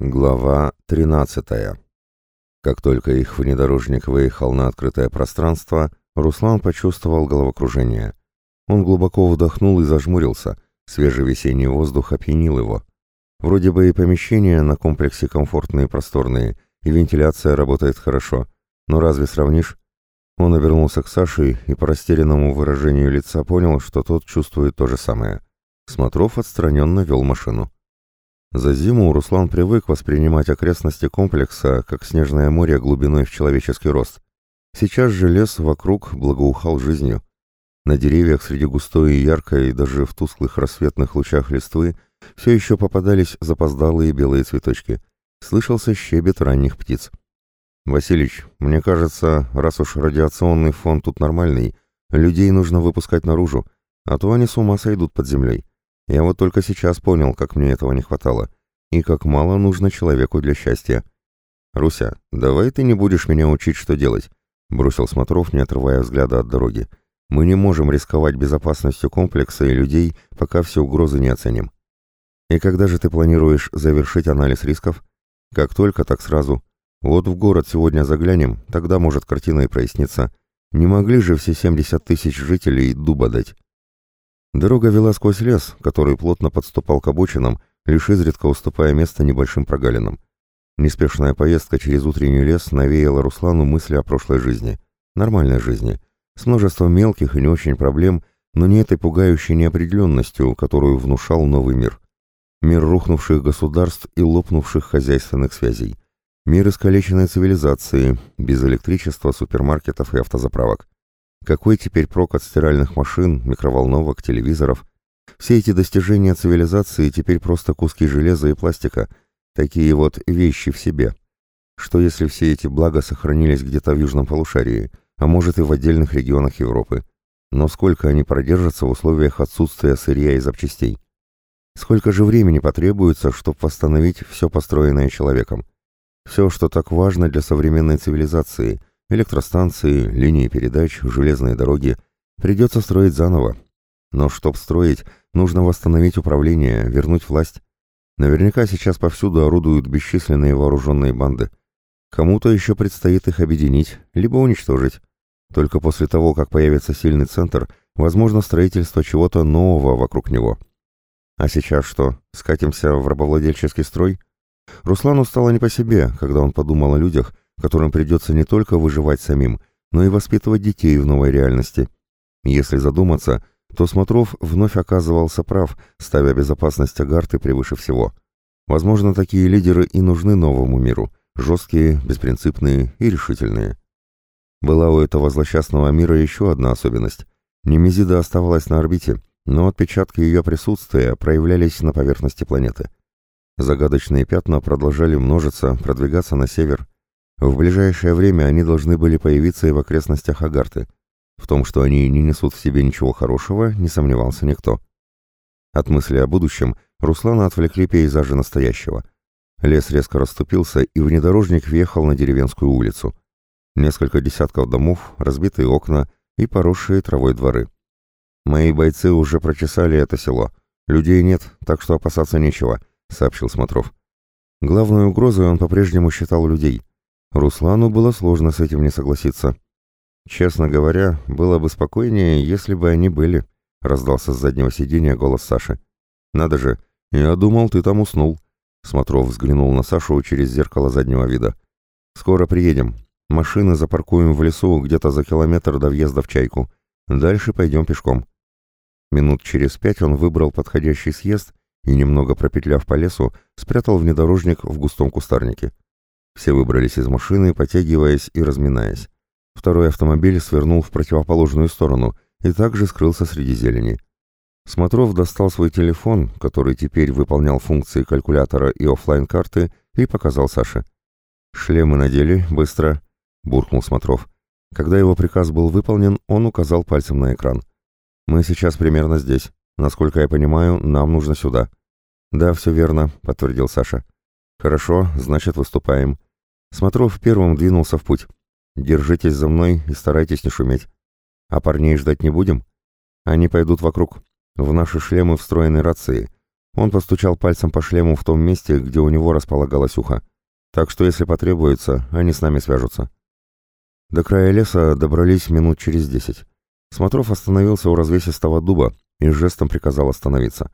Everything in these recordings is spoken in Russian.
Глава 13. Как только их внедорожник выехал на открытое пространство, Руслан почувствовал головокружение. Он глубоко вдохнул и зажмурился. Свежий весенний воздух опьянил его. Вроде бы и помещения на комплексе комфортные и просторные, и вентиляция работает хорошо. Но разве сравнишь? Он обернулся к Саше и по растерянному выражению лица понял, что тот чувствует то же самое. Смотров отстраненно вел машину. За зиму Руслан привык воспринимать окрестности комплекса как снежное море глубиной в человеческий рост. Сейчас же лес вокруг благоухал жизнью. На деревьях среди густой и яркой, даже в тусклых рассветных лучах листвы, все еще попадались запоздалые белые цветочки. Слышался щебет ранних птиц. «Василич, мне кажется, раз уж радиационный фон тут нормальный, людей нужно выпускать наружу, а то они с ума сойдут под землей. Я вот только сейчас понял, как мне этого не хватало, и как мало нужно человеку для счастья. «Руся, давай ты не будешь меня учить, что делать», — бросил Смотров, не отрывая взгляда от дороги. «Мы не можем рисковать безопасностью комплекса и людей, пока все угрозы не оценим». «И когда же ты планируешь завершить анализ рисков?» «Как только, так сразу. Вот в город сегодня заглянем, тогда может картина и прояснится. Не могли же все 70 тысяч жителей дуба дать». Дорога вела сквозь лес, который плотно подступал к обочинам, лишь изредка уступая место небольшим прогалинам. Неспешная поездка через утренний лес навеяла Руслану мысли о прошлой жизни, нормальной жизни, с множеством мелких и не очень проблем, но не этой пугающей неопределенностью, которую внушал новый мир. Мир рухнувших государств и лопнувших хозяйственных связей. Мир искалеченной цивилизации, без электричества, супермаркетов и автозаправок. Какой теперь прок от стиральных машин, микроволновок, телевизоров? Все эти достижения цивилизации теперь просто куски железа и пластика, такие вот вещи в себе. Что если все эти блага сохранились где-то в южном полушарии, а может и в отдельных регионах Европы? Но сколько они продержатся в условиях отсутствия сырья и запчастей? Сколько же времени потребуется, чтобы восстановить все построенное человеком? Все, что так важно для современной цивилизации, Электростанции, линии передач, железные дороги придется строить заново. Но чтоб строить, нужно восстановить управление, вернуть власть. Наверняка сейчас повсюду орудуют бесчисленные вооруженные банды. Кому-то еще предстоит их объединить, либо уничтожить. Только после того, как появится сильный центр, возможно строительство чего-то нового вокруг него. А сейчас что, скатимся в рабовладельческий строй? Руслану стало не по себе, когда он подумал о людях, которым придется не только выживать самим, но и воспитывать детей в новой реальности. Если задуматься, то Смотров вновь оказывался прав, ставя безопасность Агарты превыше всего. Возможно, такие лидеры и нужны новому миру, жесткие, беспринципные и решительные. Была у этого злосчастного мира еще одна особенность. Немезида оставалась на орбите, но отпечатки ее присутствия проявлялись на поверхности планеты. Загадочные пятна продолжали множиться, продвигаться на север, в ближайшее время они должны были появиться и в окрестностях Агарты. В том, что они не несут в себе ничего хорошего, не сомневался никто. От мысли о будущем Руслана отвлекли пейзажи настоящего. Лес резко расступился, и внедорожник въехал на деревенскую улицу. Несколько десятков домов, разбитые окна и поросшие травой дворы. «Мои бойцы уже прочесали это село. Людей нет, так что опасаться нечего», — сообщил Смотров. Главной угрозой он по-прежнему считал людей. Руслану было сложно с этим не согласиться. «Честно говоря, было бы спокойнее, если бы они были», — раздался с заднего сиденья голос Саши. «Надо же, я думал, ты там уснул». Смотров взглянул на Сашу через зеркало заднего вида. «Скоро приедем. Машины запаркуем в лесу где-то за километр до въезда в Чайку. Дальше пойдем пешком». Минут через пять он выбрал подходящий съезд и, немного пропетляв по лесу, спрятал внедорожник в густом кустарнике. Все выбрались из машины, потягиваясь и разминаясь. Второй автомобиль свернул в противоположную сторону и также скрылся среди зелени. Смотров достал свой телефон, который теперь выполнял функции калькулятора и офлайн-карты, и показал Саше. «Шлемы надели, быстро», — буркнул Смотров. Когда его приказ был выполнен, он указал пальцем на экран. «Мы сейчас примерно здесь. Насколько я понимаю, нам нужно сюда». «Да, все верно», — подтвердил Саша. «Хорошо, значит, выступаем. Смотров первым двинулся в путь. «Держитесь за мной и старайтесь не шуметь. А парней ждать не будем? Они пойдут вокруг. В наши шлемы встроены рации. Он постучал пальцем по шлему в том месте, где у него располагалось ухо. Так что, если потребуется, они с нами свяжутся. До края леса добрались минут через десять. Смотров остановился у развесистого дуба и жестом приказал остановиться.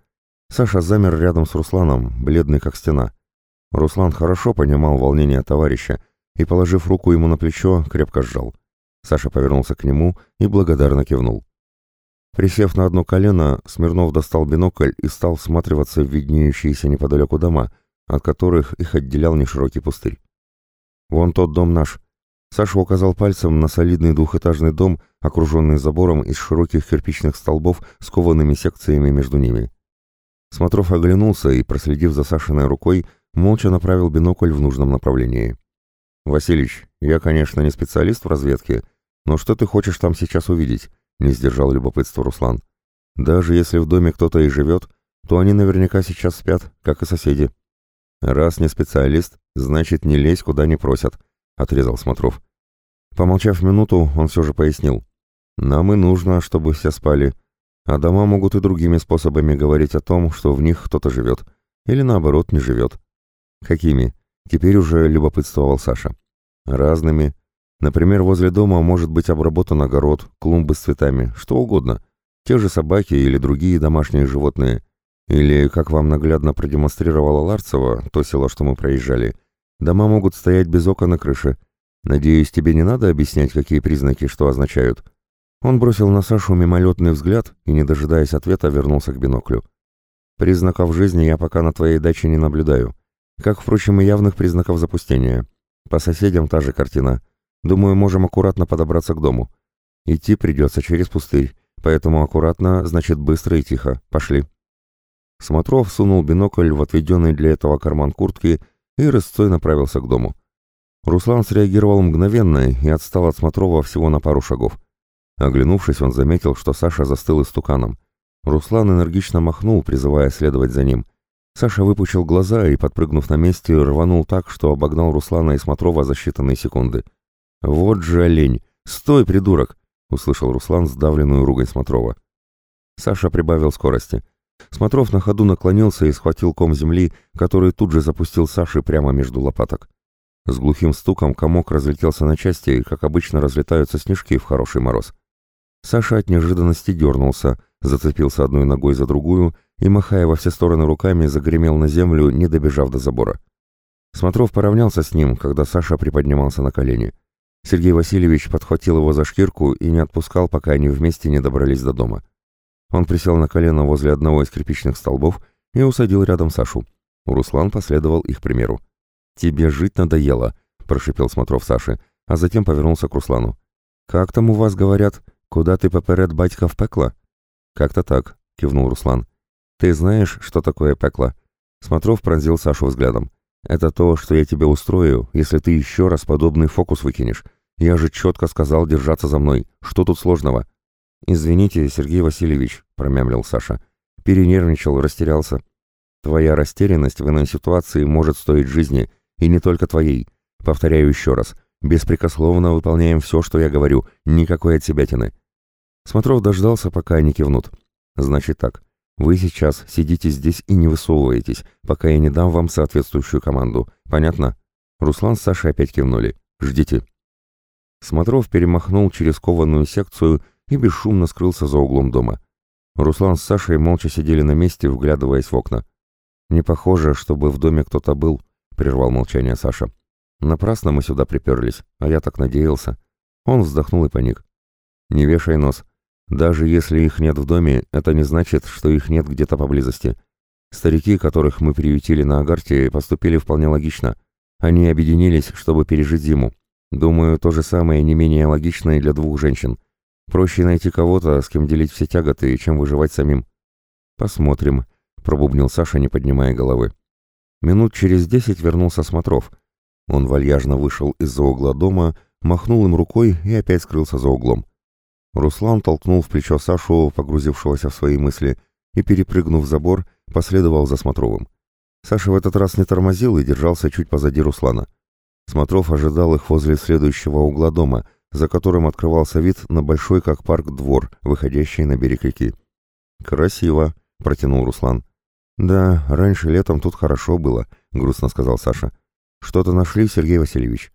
Саша замер рядом с Русланом, бледный как стена. Руслан хорошо понимал волнение товарища и, положив руку ему на плечо, крепко сжал. Саша повернулся к нему и благодарно кивнул. Присев на одно колено, Смирнов достал бинокль и стал всматриваться в виднеющиеся неподалеку дома, от которых их отделял неширокий пустырь. «Вон тот дом наш». Саша указал пальцем на солидный двухэтажный дом, окруженный забором из широких кирпичных столбов с коваными секциями между ними. Смотров оглянулся и, проследив за Сашиной рукой, молча направил бинокль в нужном направлении. «Василич, я, конечно, не специалист в разведке, но что ты хочешь там сейчас увидеть?» — не сдержал любопытство Руслан. «Даже если в доме кто-то и живет, то они наверняка сейчас спят, как и соседи». «Раз не специалист, значит, не лезь, куда не просят», — отрезал Смотров. Помолчав минуту, он все же пояснил. «Нам и нужно, чтобы все спали, а дома могут и другими способами говорить о том, что в них кто-то живет, или наоборот не живет». «Какими?» — теперь уже любопытствовал Саша. «Разными. Например, возле дома может быть обработан огород, клумбы с цветами, что угодно. Те же собаки или другие домашние животные. Или, как вам наглядно продемонстрировала Ларцева, то село, что мы проезжали, дома могут стоять без окон и крыши. Надеюсь, тебе не надо объяснять, какие признаки что означают?» Он бросил на Сашу мимолетный взгляд и, не дожидаясь ответа, вернулся к биноклю. «Признаков жизни я пока на твоей даче не наблюдаю. Как, впрочем, и явных признаков запустения. По соседям та же картина. Думаю, можем аккуратно подобраться к дому. Идти придется через пустырь, поэтому аккуратно, значит быстро и тихо. Пошли. Смотров сунул бинокль в отведенный для этого карман куртки и рысцой направился к дому. Руслан среагировал мгновенно и отстал от Смотрова всего на пару шагов. Оглянувшись, он заметил, что Саша застыл истуканом. Руслан энергично махнул, призывая следовать за ним. Саша выпучил глаза и, подпрыгнув на месте, рванул так, что обогнал Руслана и Смотрова за считанные секунды. «Вот же олень! Стой, придурок!» — услышал Руслан сдавленную ругань Смотрова. Саша прибавил скорости. Смотров на ходу наклонился и схватил ком земли, который тут же запустил Саши прямо между лопаток. С глухим стуком комок разлетелся на части, как обычно разлетаются снежки в хороший мороз. Саша от неожиданности дернулся, зацепился одной ногой за другую и, махая во все стороны руками, загремел на землю, не добежав до забора. Смотров поравнялся с ним, когда Саша приподнимался на колени. Сергей Васильевич подхватил его за шкирку и не отпускал, пока они вместе не добрались до дома. Он присел на колено возле одного из кирпичных столбов и усадил рядом Сашу. Руслан последовал их примеру. «Тебе жить надоело», — прошипел Смотров Саши, а затем повернулся к Руслану. «Как там у вас говорят? Куда ты поперед батька в пекло?» «Как-то так», — кивнул Руслан. «Ты знаешь, что такое пекло?» Смотров пронзил Сашу взглядом. «Это то, что я тебе устрою, если ты еще раз подобный фокус выкинешь. Я же четко сказал держаться за мной. Что тут сложного?» «Извините, Сергей Васильевич», — промямлил Саша. «Перенервничал, растерялся». «Твоя растерянность в иной ситуации может стоить жизни, и не только твоей. Повторяю еще раз. Беспрекословно выполняем все, что я говорю. Никакой отсебятины». Смотров дождался, пока они кивнут. «Значит так. Вы сейчас сидите здесь и не высовываетесь, пока я не дам вам соответствующую команду. Понятно?» Руслан с Сашей опять кивнули. «Ждите». Смотров перемахнул через кованую секцию и бесшумно скрылся за углом дома. Руслан с Сашей молча сидели на месте, вглядываясь в окна. «Не похоже, чтобы в доме кто-то был», — прервал молчание Саша. «Напрасно мы сюда приперлись, а я так надеялся». Он вздохнул и паник. «Не вешай нос. Даже если их нет в доме, это не значит, что их нет где-то поблизости. Старики, которых мы приютили на Агарте, поступили вполне логично. Они объединились, чтобы пережить зиму. Думаю, то же самое не менее логично и для двух женщин. Проще найти кого-то, с кем делить все тяготы, чем выживать самим. Посмотрим, пробубнил Саша, не поднимая головы. Минут через десять вернулся Смотров. Он вальяжно вышел из-за угла дома, махнул им рукой и опять скрылся за углом. Руслан толкнул в плечо Сашу, погрузившегося в свои мысли, и, перепрыгнув забор, последовал за Смотровым. Саша в этот раз не тормозил и держался чуть позади Руслана. Смотров ожидал их возле следующего угла дома, за которым открывался вид на большой как парк двор, выходящий на берег реки. «Красиво», — протянул Руслан. «Да, раньше летом тут хорошо было», — грустно сказал Саша. «Что-то нашли, Сергей Васильевич?»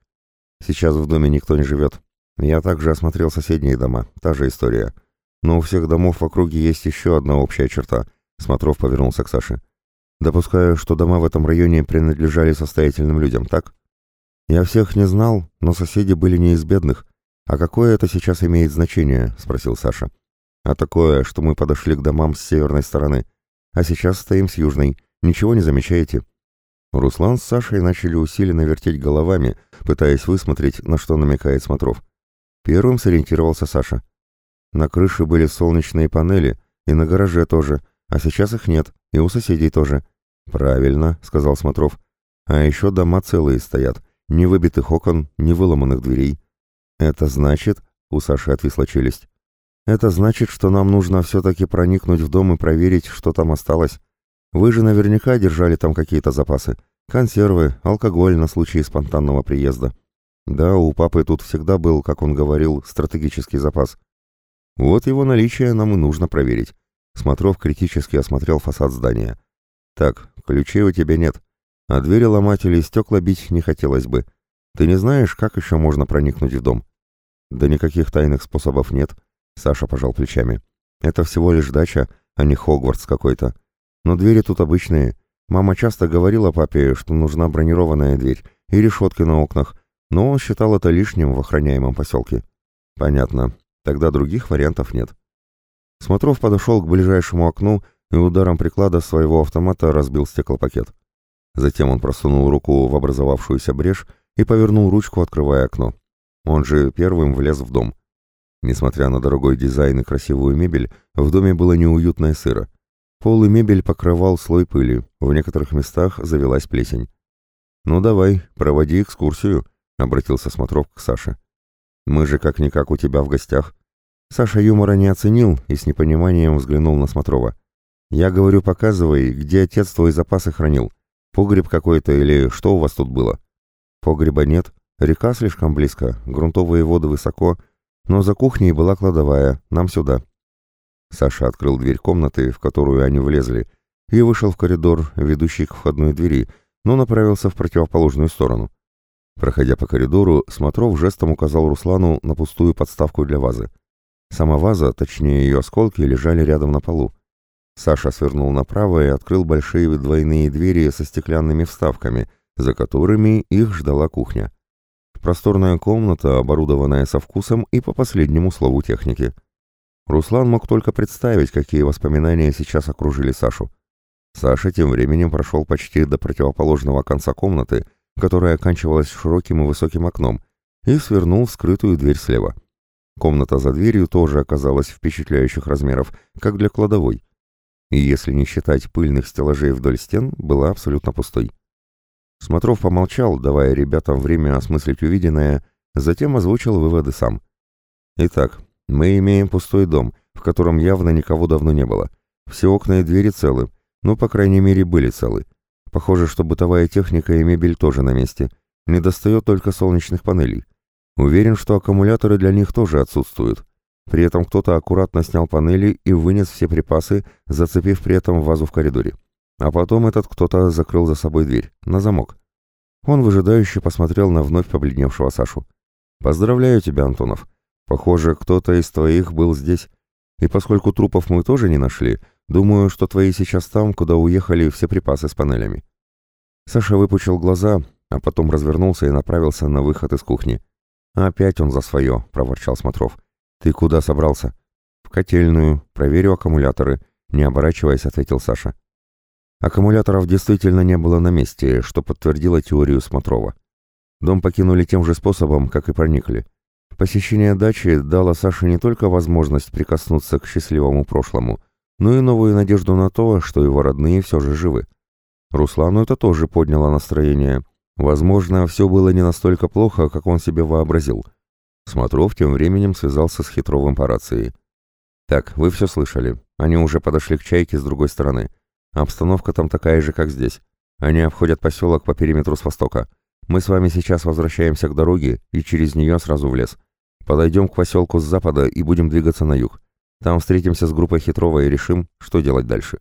«Сейчас в доме никто не живет. Я также осмотрел соседние дома, та же история. Но у всех домов в округе есть еще одна общая черта». Смотров повернулся к Саше. «Допускаю, что дома в этом районе принадлежали состоятельным людям, так?» «Я всех не знал, но соседи были не из бедных. А какое это сейчас имеет значение?» — спросил Саша. «А такое, что мы подошли к домам с северной стороны, а сейчас стоим с южной. Ничего не замечаете?» Руслан с Сашей начали усиленно вертеть головами, пытаясь высмотреть, на что намекает Смотров. Первым сориентировался Саша. На крыше были солнечные панели, и на гараже тоже, а сейчас их нет, и у соседей тоже. «Правильно», — сказал Смотров. «А еще дома целые стоят, ни выбитых окон, ни выломанных дверей». «Это значит...» — у Саши отвисла челюсть. «Это значит, что нам нужно все-таки проникнуть в дом и проверить, что там осталось. Вы же наверняка держали там какие-то запасы. Консервы, алкоголь на случай спонтанного приезда. Да, у папы тут всегда был, как он говорил, стратегический запас. Вот его наличие нам и нужно проверить. Смотров критически осмотрел фасад здания. Так, ключей у тебя нет. А двери ломать или стекла бить не хотелось бы. Ты не знаешь, как еще можно проникнуть в дом? Да никаких тайных способов нет. Саша пожал плечами. Это всего лишь дача, а не Хогвартс какой-то. Но двери тут обычные. Мама часто говорила папе, что нужна бронированная дверь и решетки на окнах, но он считал это лишним в охраняемом поселке. Понятно. Тогда других вариантов нет. Смотров подошел к ближайшему окну и ударом приклада своего автомата разбил стеклопакет. Затем он просунул руку в образовавшуюся брешь и повернул ручку, открывая окно. Он же первым влез в дом. Несмотря на дорогой дизайн и красивую мебель, в доме было неуютно и сыро. Пол и мебель покрывал слой пыли, в некоторых местах завелась плесень. «Ну давай, проводи экскурсию», — обратился Смотров к Саше. «Мы же как-никак у тебя в гостях». Саша юмора не оценил и с непониманием взглянул на Смотрова. «Я говорю, показывай, где отец твой запасы хранил. Погреб какой-то или что у вас тут было?» «Погреба нет, река слишком близко, грунтовые воды высоко, но за кухней была кладовая, нам сюда». Саша открыл дверь комнаты, в которую они влезли, и вышел в коридор, ведущий к входной двери, но направился в противоположную сторону. Проходя по коридору, Смотров жестом указал Руслану на пустую подставку для вазы. Сама ваза, точнее ее осколки, лежали рядом на полу. Саша свернул направо и открыл большие двойные двери со стеклянными вставками, за которыми их ждала кухня. Просторная комната, оборудованная со вкусом и по последнему слову техники – Руслан мог только представить, какие воспоминания сейчас окружили Сашу. Саша тем временем прошел почти до противоположного конца комнаты, которая оканчивалась широким и высоким окном, и свернул в скрытую дверь слева. Комната за дверью тоже оказалась впечатляющих размеров, как для кладовой. И если не считать пыльных стеллажей вдоль стен, была абсолютно пустой. Смотров помолчал, давая ребятам время осмыслить увиденное, затем озвучил выводы сам. Итак, мы имеем пустой дом, в котором явно никого давно не было. Все окна и двери целы, ну, по крайней мере, были целы. Похоже, что бытовая техника и мебель тоже на месте. Не достает только солнечных панелей. Уверен, что аккумуляторы для них тоже отсутствуют. При этом кто-то аккуратно снял панели и вынес все припасы, зацепив при этом вазу в коридоре. А потом этот кто-то закрыл за собой дверь, на замок. Он выжидающе посмотрел на вновь побледневшего Сашу. «Поздравляю тебя, Антонов. Похоже, кто-то из твоих был здесь. И поскольку трупов мы тоже не нашли, думаю, что твои сейчас там, куда уехали все припасы с панелями». Саша выпучил глаза, а потом развернулся и направился на выход из кухни. «Опять он за свое», — проворчал Смотров. «Ты куда собрался?» «В котельную. Проверю аккумуляторы», — не оборачиваясь, ответил Саша. Аккумуляторов действительно не было на месте, что подтвердило теорию Смотрова. Дом покинули тем же способом, как и проникли. Посещение дачи дало Саше не только возможность прикоснуться к счастливому прошлому, но и новую надежду на то, что его родные все же живы. Руслану это тоже подняло настроение. Возможно, все было не настолько плохо, как он себе вообразил. Смотров тем временем связался с Хитровым по рации. «Так, вы все слышали. Они уже подошли к чайке с другой стороны. Обстановка там такая же, как здесь. Они обходят поселок по периметру с востока. Мы с вами сейчас возвращаемся к дороге и через нее сразу в лес. Подойдем к поселку с запада и будем двигаться на юг. Там встретимся с группой Хитрова и решим, что делать дальше.